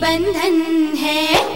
बंधन है।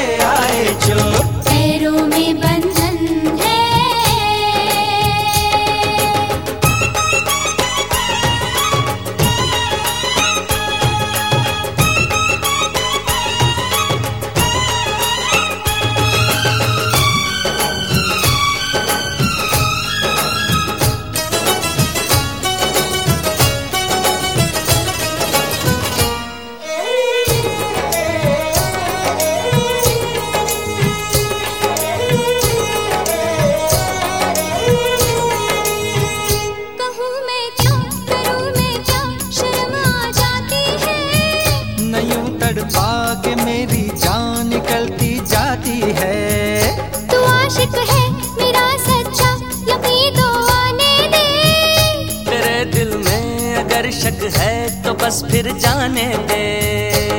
शक है तो बस फिर जाने दे।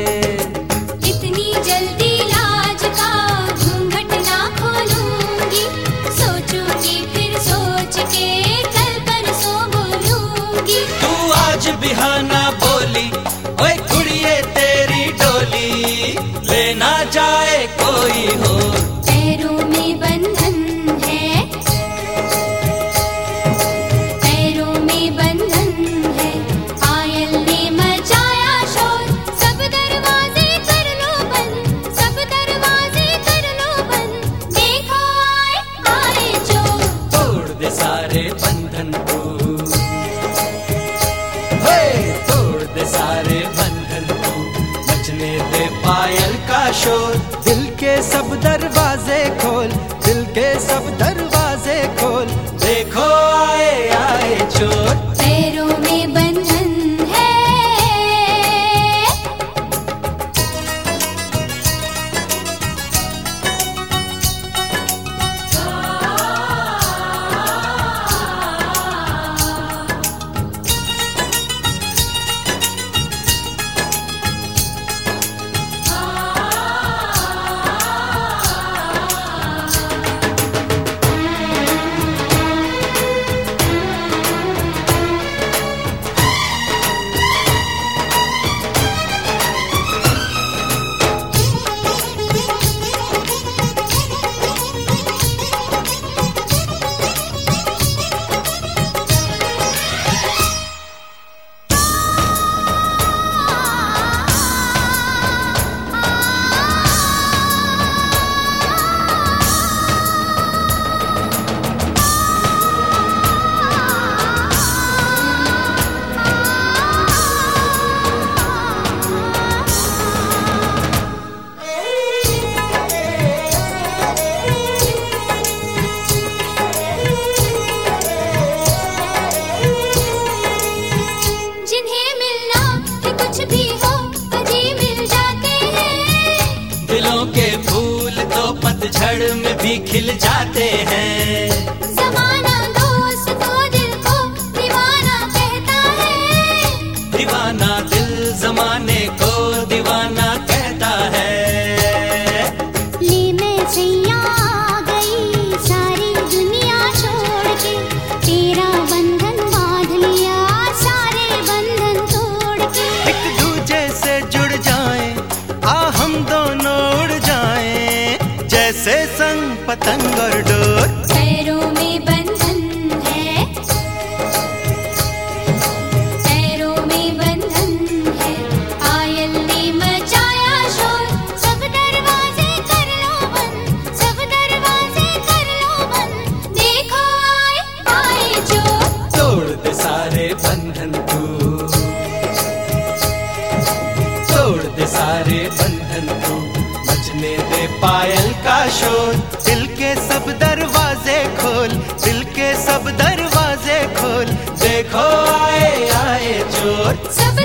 शोर। दिल के सब दरवाजे खोल, दिल के सब दरवाजे खोल। देखो आए आए चोर। पहाड़ में भी खिल जाते हैं। पतंग और डोर। पैरों में बंधन है। पैरों में बंधन है। पायल ने मचाया शोर। सब दरवाजे कर लो बंद। सब दरवाजे कर लो बंद। देखो आए आए जो। तोड़ दे सारे बंधन तू। तोड़ दे सारे बंधन तू। मचने दे पायल का शोर। दिल के सब दरवाजे खोल दिल के सब दरवाजे खोल। देखो आए आए चोर। सब